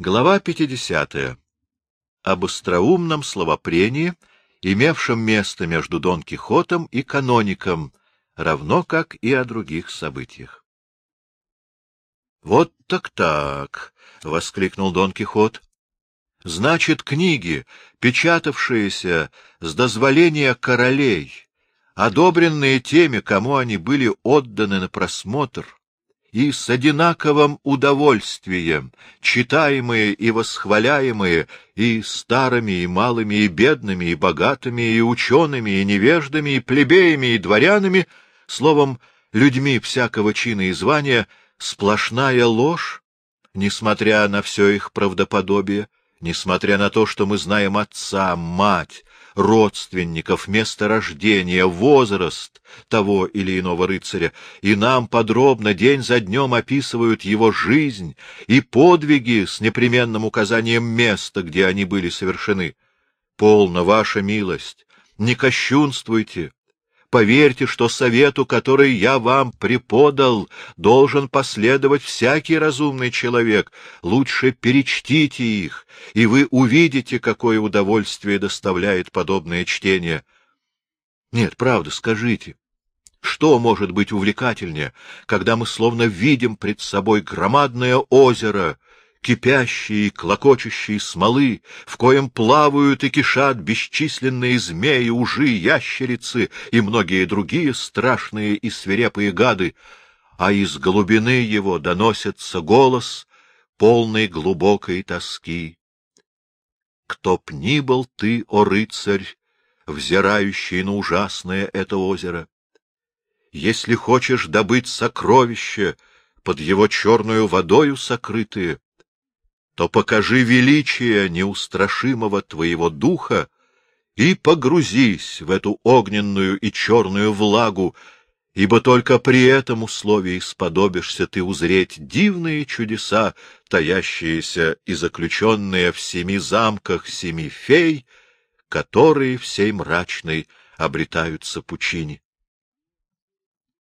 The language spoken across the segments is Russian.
Глава 50. Об остроумном словопрении, имевшем место между Дон Кихотом и каноником, равно как и о других событиях. — Вот так-так! — воскликнул Дон Кихот. — Значит, книги, печатавшиеся с дозволения королей, одобренные теми, кому они были отданы на просмотр, и с одинаковым удовольствием, читаемые и восхваляемые и старыми, и малыми, и бедными, и богатыми, и учеными, и невеждами, и плебеями, и дворянами, словом, людьми всякого чина и звания, сплошная ложь, несмотря на все их правдоподобие, несмотря на то, что мы знаем отца, мать, родственников, место рождения, возраст того или иного рыцаря, и нам подробно день за днем описывают его жизнь и подвиги с непременным указанием места, где они были совершены. Полно, ваша милость, не кощунствуйте, Поверьте, что совету, который я вам преподал, должен последовать всякий разумный человек. Лучше перечтите их, и вы увидите, какое удовольствие доставляет подобное чтение. Нет, правда, скажите, что может быть увлекательнее, когда мы словно видим пред собой громадное озеро, кипящие и клокочущие смолы, в коем плавают и кишат бесчисленные змеи, ужи, ящерицы и многие другие страшные и свирепые гады, а из глубины его доносится голос, полный глубокой тоски. Кто б ни был ты, о рыцарь, взирающий на ужасное это озеро, если хочешь добыть сокровища под его черную водою сокрытые, то покажи величие неустрашимого твоего духа и погрузись в эту огненную и черную влагу, ибо только при этом условии сподобишься ты узреть дивные чудеса, таящиеся и заключенные в семи замках семи фей, которые всей мрачной обретаются пучине.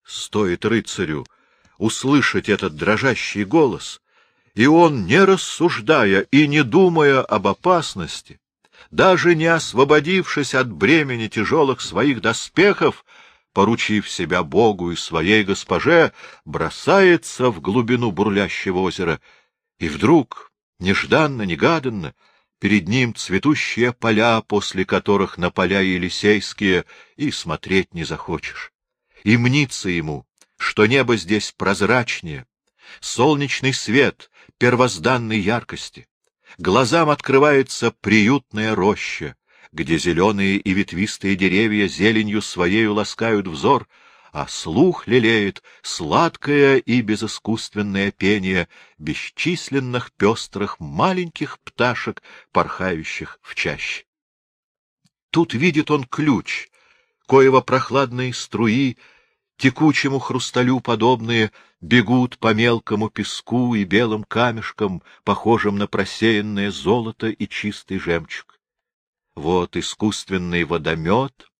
Стоит рыцарю услышать этот дрожащий голос, и он, не рассуждая и не думая об опасности, даже не освободившись от бремени тяжелых своих доспехов, поручив себя Богу и своей госпоже, бросается в глубину бурлящего озера, и вдруг, нежданно-негаданно, перед ним цветущие поля, после которых на поля Елисейские и смотреть не захочешь. И мнится ему, что небо здесь прозрачнее, солнечный свет первозданной яркости. Глазам открывается приютная роща, где зеленые и ветвистые деревья зеленью своею ласкают взор, а слух лелеет сладкое и безыскусственное пение бесчисленных пестрых маленьких пташек, порхающих в чаще. Тут видит он ключ, коего прохладные струи текучему хрусталю подобные, бегут по мелкому песку и белым камешкам, похожим на просеянное золото и чистый жемчуг. Вот искусственный водомет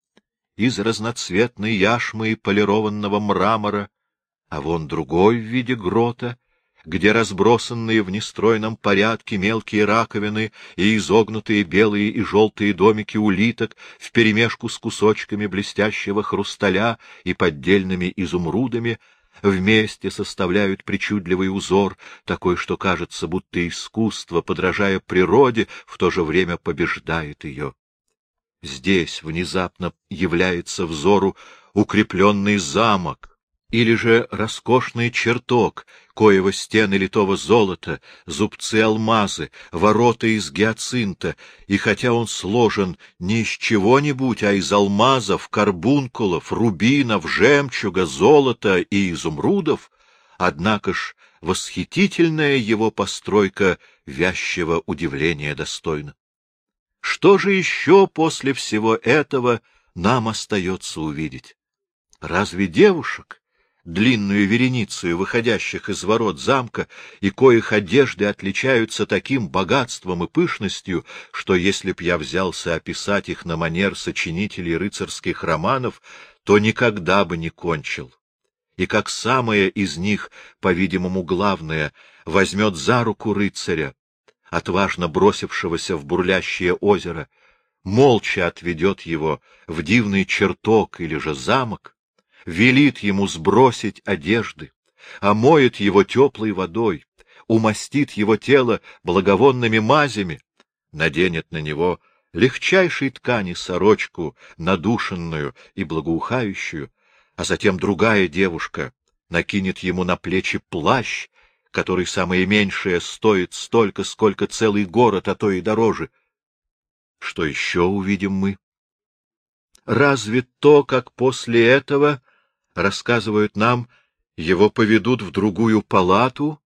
из разноцветной яшмы и полированного мрамора, а вон другой в виде грота, где разбросанные в нестройном порядке мелкие раковины и изогнутые белые и желтые домики улиток вперемешку с кусочками блестящего хрусталя и поддельными изумрудами вместе составляют причудливый узор, такой, что кажется, будто искусство, подражая природе, в то же время побеждает ее. Здесь внезапно является взору укрепленный замок, или же роскошный чертог, коего стены литого золота, зубцы алмазы, ворота из гиацинта, и хотя он сложен не из чего-нибудь, а из алмазов, карбункулов, рубинов, жемчуга, золота и изумрудов, однако ж восхитительная его постройка вязчего удивления достойна. Что же еще после всего этого нам остается увидеть? Разве девушек, длинную вереницу выходящих из ворот замка, и коих одежды отличаются таким богатством и пышностью, что если б я взялся описать их на манер сочинителей рыцарских романов, то никогда бы не кончил. И как самое из них, по-видимому, главное, возьмет за руку рыцаря, отважно бросившегося в бурлящее озеро, молча отведет его в дивный чертог или же замок, велит ему сбросить одежды, омоет его теплой водой, умастит его тело благовонными мазями, наденет на него легчайшей ткани сорочку, надушенную и благоухающую, а затем другая девушка накинет ему на плечи плащ, который самое меньшее стоит столько, сколько целый город, а то и дороже. Что еще увидим мы? Разве то, как после этого, рассказывают нам, его поведут в другую палату,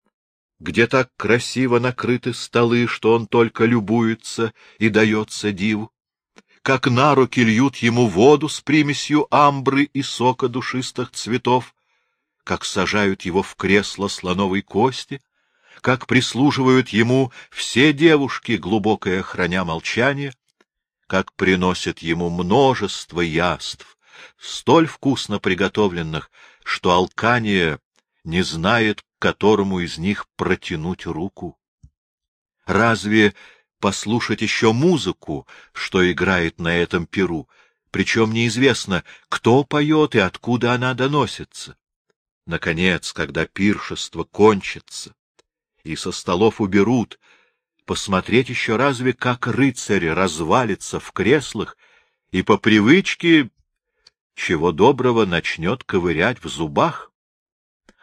где так красиво накрыты столы, что он только любуется и дается диву? Как на руки льют ему воду с примесью амбры и сока душистых цветов, как сажают его в кресло слоновой кости, как прислуживают ему все девушки, глубокое храня молчание, как приносят ему множество яств, столь вкусно приготовленных, что алкание не знает, к которому из них протянуть руку. Разве послушать еще музыку, что играет на этом перу, причем неизвестно, кто поет и откуда она доносится? Наконец, когда пиршество кончится и со столов уберут, посмотреть еще разве как рыцарь развалится в креслах и по привычке, чего доброго, начнет ковырять в зубах?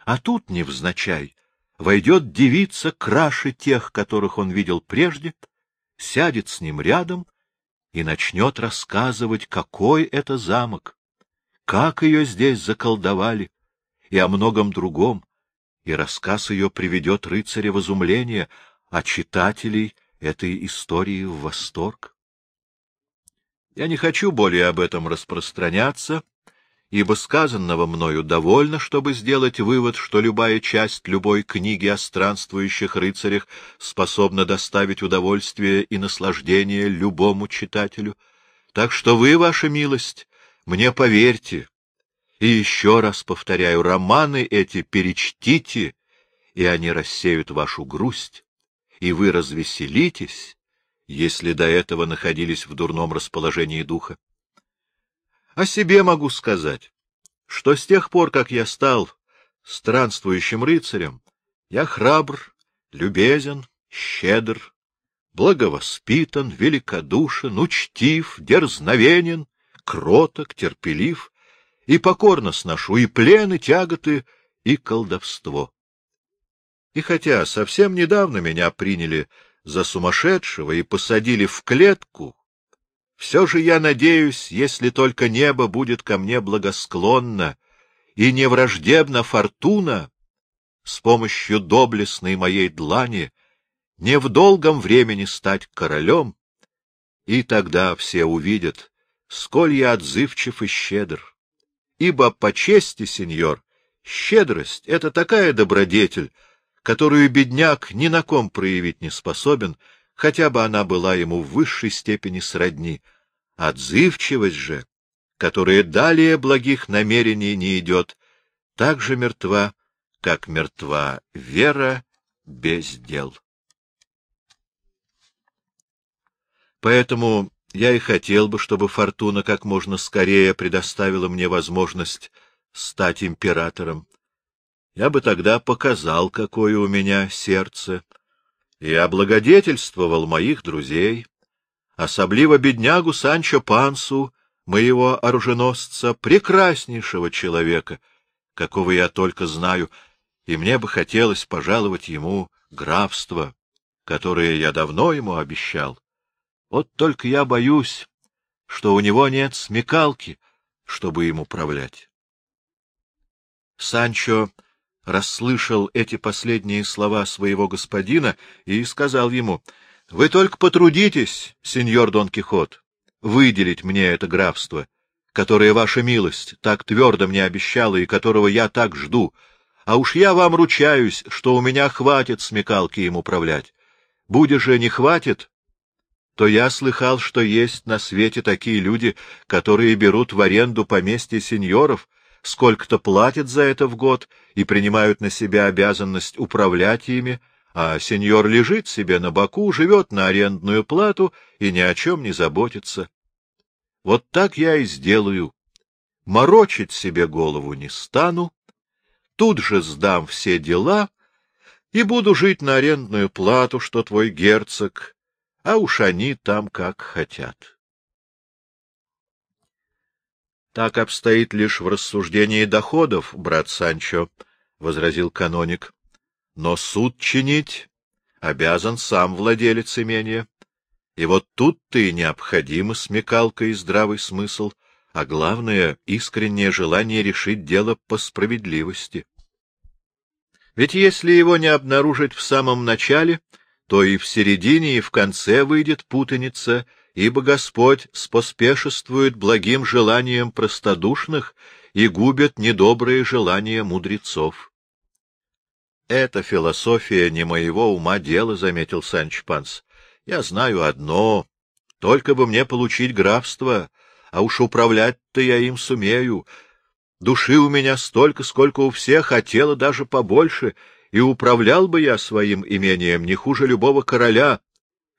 А тут, невзначай, войдет девица краше тех, которых он видел прежде, сядет с ним рядом и начнет рассказывать, какой это замок, как ее здесь заколдовали, и о многом другом, и рассказ ее приведет рыцаря в изумление, а читателей этой истории в восторг. Я не хочу более об этом распространяться, ибо сказанного мною довольно, чтобы сделать вывод, что любая часть любой книги о странствующих рыцарях способна доставить удовольствие и наслаждение любому читателю. Так что вы, ваша милость, мне поверьте, и еще раз повторяю, романы эти перечтите, и они рассеют вашу грусть, и вы развеселитесь, если до этого находились в дурном расположении духа. О себе могу сказать, что с тех пор, как я стал странствующим рыцарем, я храбр, любезен, щедр, благовоспитан, великодушен, учтив, дерзновенен, кроток, терпелив, и покорно сношу и плен, и тяготы, и колдовство. И хотя совсем недавно меня приняли за сумасшедшего и посадили в клетку, все же я надеюсь, если только небо будет ко мне благосклонно и не враждебна фортуна, с помощью доблестной моей длани не в долгом времени стать королем, и тогда все увидят, сколь я отзывчив и щедр. Ибо по чести, сеньор, щедрость — это такая добродетель, которую бедняк ни на ком проявить не способен, хотя бы она была ему в высшей степени сродни. Отзывчивость же, которая далее благих намерений не идет, так же мертва, как мертва вера без дел. Поэтому я и хотел бы, чтобы фортуна как можно скорее предоставила мне возможность стать императором. Я бы тогда показал, какое у меня сердце, и облагодетельствовал моих друзей, особливо беднягу Санчо Пансу, моего оруженосца, прекраснейшего человека, какого я только знаю, и мне бы хотелось пожаловать ему графство, которое я давно ему обещал. Вот только я боюсь, что у него нет смекалки, чтобы им управлять. Санчо расслышал эти последние слова своего господина и сказал ему, — Вы только потрудитесь, сеньор Дон Кихот, выделить мне это графство, которое ваша милость так твердо мне обещала и которого я так жду, а уж я вам ручаюсь, что у меня хватит смекалки им управлять. Буде же не хватит, то я слыхал, что есть на свете такие люди, которые берут в аренду поместья сеньоров, сколько-то платят за это в год и принимают на себя обязанность управлять ими, а сеньор лежит себе на боку, живет на арендную плату и ни о чем не заботится. Вот так я и сделаю. Морочить себе голову не стану, тут же сдам все дела и буду жить на арендную плату, что твой герцог, а уж они там как хотят. Так обстоит лишь в рассуждении доходов, брат Санчо, — возразил каноник. Но суд чинить обязан сам владелец имения. И вот тут-то и необходима смекалка и здравый смысл, а главное — искреннее желание решить дело по справедливости. Ведь если его не обнаружить в самом начале, то и в середине, и в конце выйдет путаница, ибо Господь споспешествует благим желаниям простодушных и губит недобрые желания мудрецов. — Это философия не моего ума дело, — заметил Санч Панс. — Я знаю одно — только бы мне получить графство, а уж управлять-то я им сумею. Души у меня столько, сколько у всех, хотела даже побольше, и управлял бы я своим имением не хуже любого короля.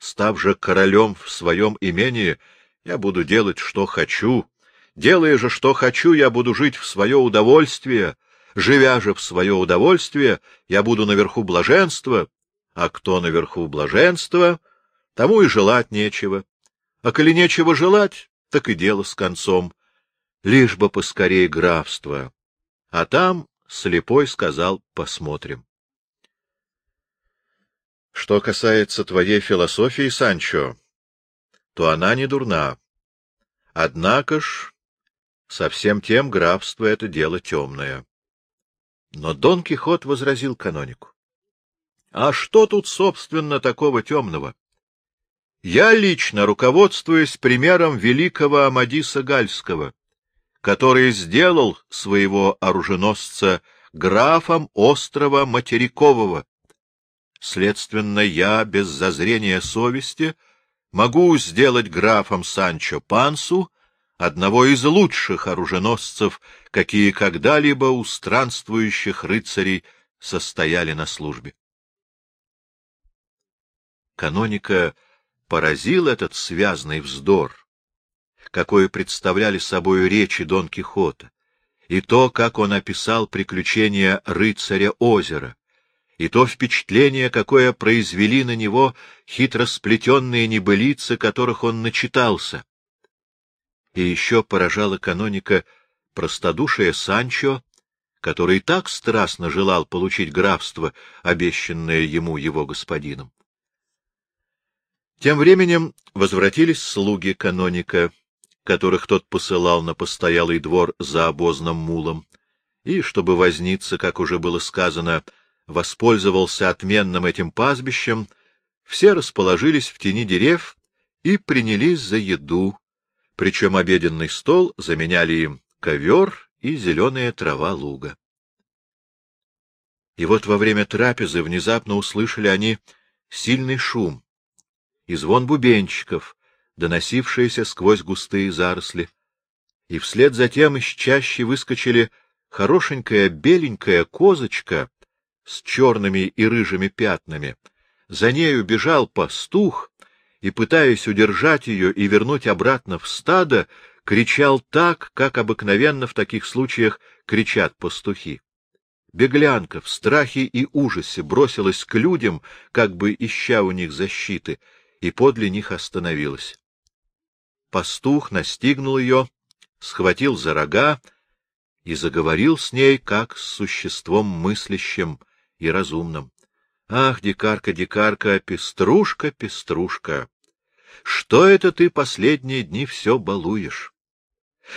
Став же королем в своем имении, я буду делать, что хочу. Делая же, что хочу, я буду жить в свое удовольствие. Живя же в свое удовольствие, я буду наверху блаженства. А кто наверху блаженства, тому и желать нечего. А коли нечего желать, так и дело с концом. Лишь бы поскорее графство. А там слепой сказал «посмотрим». Что касается твоей философии, Санчо, то она не дурна. Однако ж, со всем тем графство — это дело темное. Но Дон Кихот возразил канонику. — А что тут, собственно, такого темного? Я лично руководствуюсь примером великого Амадиса Гальского, который сделал своего оруженосца графом острова Материкового. Следственно, я, без зазрения совести, могу сделать графом Санчо Пансу одного из лучших оруженосцев, какие когда-либо у странствующих рыцарей состояли на службе. Каноника поразил этот связный вздор, какой представляли собой речи Дон Кихота, и то, как он описал приключения рыцаря озера, и то впечатление, какое произвели на него хитросплетенные небылицы, которых он начитался. И еще поражало каноника простодушие Санчо, который так страстно желал получить графство, обещанное ему его господином. Тем временем возвратились слуги каноника, которых тот посылал на постоялый двор за обозным мулом, и, чтобы возниться, как уже было сказано, воспользовался отменным этим пастбищем, все расположились в тени дерев и принялись за еду, причем обеденный стол заменяли им ковер и зеленая трава луга. И вот во время трапезы внезапно услышали они сильный шум, и звон бубенчиков, доносившиеся сквозь густые заросли, и вслед за тем из чащи выскочили хорошенькая беленькая козочка с черными и рыжими пятнами. За нею бежал пастух, и, пытаясь удержать ее и вернуть обратно в стадо, кричал так, как обыкновенно в таких случаях кричат пастухи. Беглянка в страхе и ужасе бросилась к людям, как бы ища у них защиты, и подле них остановилась. Пастух настигнул ее, схватил за рога и заговорил с ней, как с существом мыслящим и разумным. — Ах, дикарка, дикарка, пеструшка, пеструшка! Что это ты последние дни все балуешь?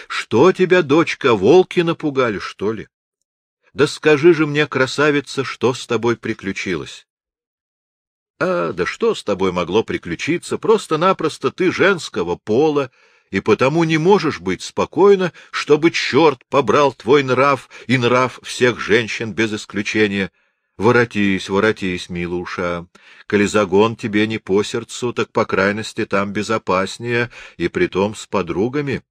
Что тебя, дочка, волки напугали, что ли? Да скажи же мне, красавица, что с тобой приключилось? А, да что с тобой могло приключиться? Просто-напросто ты женского пола, и потому не можешь быть спокойна, чтобы черт побрал твой нрав и нрав всех женщин без исключения. Воротись, воротись, милуша. Коли загон тебе не по сердцу, так, по крайности, там безопаснее, и притом с подругами.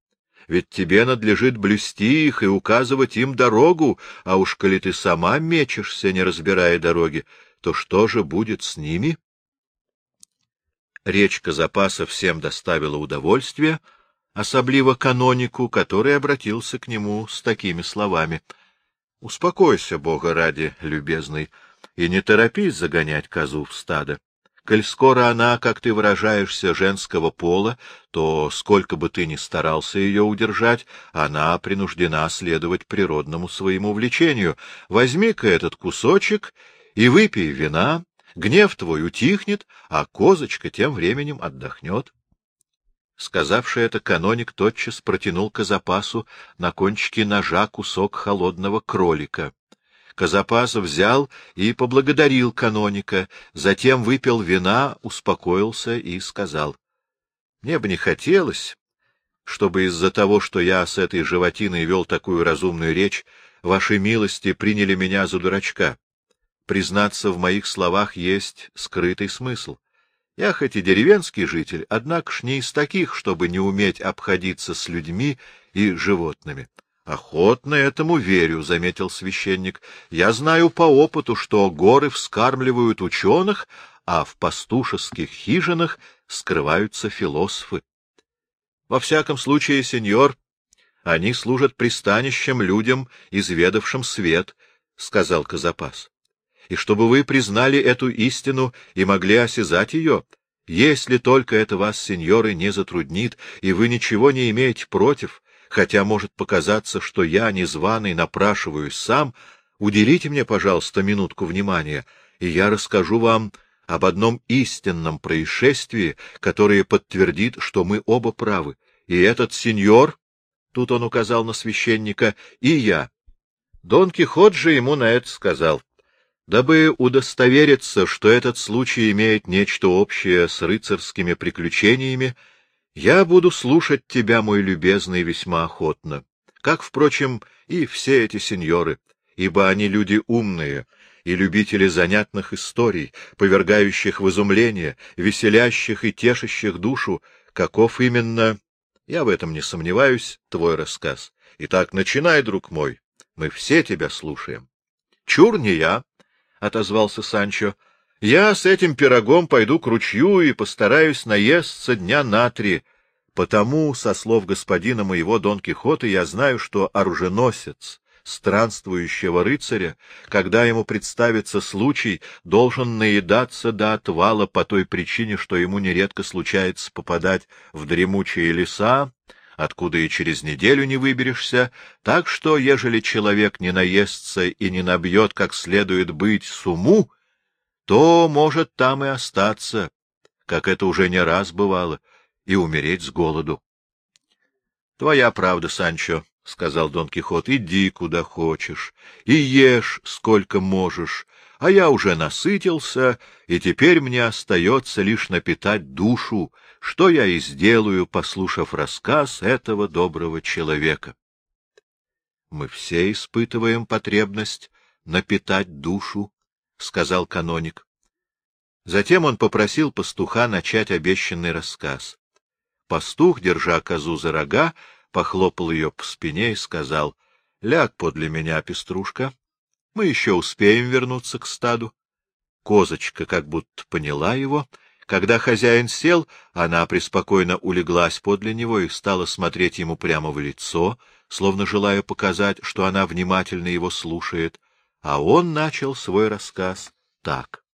Ведь тебе надлежит блюсти их и указывать им дорогу, а уж коли ты сама мечешься, не разбирая дороги, то что же будет с ними? Речка запаса всем доставила удовольствие, особливо канонику, который обратился к нему с такими словами. — Успокойся, Бога ради, любезный, и не торопись загонять козу в стадо. Коль скоро она, как ты выражаешься, женского пола, то, сколько бы ты ни старался ее удержать, она принуждена следовать природному своему влечению. Возьми-ка этот кусочек и выпей вина, гнев твой утихнет, а козочка тем временем отдохнет. Сказавший это, каноник тотчас протянул к запасу на кончике ножа кусок холодного кролика. Казапас взял и поблагодарил каноника, затем выпил вина, успокоился и сказал. — Мне бы не хотелось, чтобы из-за того, что я с этой животиной вел такую разумную речь, ваши милости приняли меня за дурачка. Признаться, в моих словах есть скрытый смысл. Я хоть и деревенский житель, однако ж не из таких, чтобы не уметь обходиться с людьми и животными. — Охотно этому верю, — заметил священник. — Я знаю по опыту, что горы вскармливают ученых, а в пастушеских хижинах скрываются философы. Во всяком случае, сеньор, они служат пристанищем людям, изведавшим свет, — сказал Казапас. И чтобы вы признали эту истину и могли осязать ее, если только это вас, сеньоры, не затруднит, и вы ничего не имеете против, хотя может показаться, что я, незваный, напрашиваюсь сам, уделите мне, пожалуйста, минутку внимания, и я расскажу вам об одном истинном происшествии, которое подтвердит, что мы оба правы. И этот сеньор, тут он указал на священника, и я. Дон Кихот же ему на это сказал. Дабы удостовериться, что этот случай имеет нечто общее с рыцарскими приключениями, я буду слушать тебя, мой любезный, весьма охотно, как, впрочем, и все эти сеньоры, ибо они люди умные и любители занятных историй, повергающих в изумление, веселящих и тешащих душу, каков именно, я в этом не сомневаюсь, твой рассказ. Итак, начинай, друг мой, мы все тебя слушаем. Чур не я, — отозвался Санчо, я с этим пирогом пойду к ручью и постараюсь наесться дня на три. Потому, со слов господина моего Дон Кихота, я знаю, что оруженосец странствующего рыцаря, когда ему представится случай, должен наедаться до отвала по той причине, что ему нередко случается попадать в дремучие леса, откуда и через неделю не выберешься, так что, ежели человек не наестся и не набьет как следует быть суму, то может там и остаться, как это уже не раз бывало, и умереть с голоду. — Твоя правда, Санчо, — сказал Дон Кихот, — иди куда хочешь и ешь сколько можешь, а я уже насытился, и теперь мне остается лишь напитать душу, что я и сделаю, послушав рассказ этого доброго человека. Мы все испытываем потребность напитать душу, — сказал каноник. Затем он попросил пастуха начать обещанный рассказ. Пастух, держа козу за рога, похлопал ее по спине и сказал, — Ляг подле меня, пеструшка, мы еще успеем вернуться к стаду. Козочка как будто поняла его. Когда хозяин сел, она преспокойно улеглась подле него и стала смотреть ему прямо в лицо, словно желая показать, что она внимательно его слушает а он начал свой рассказ так.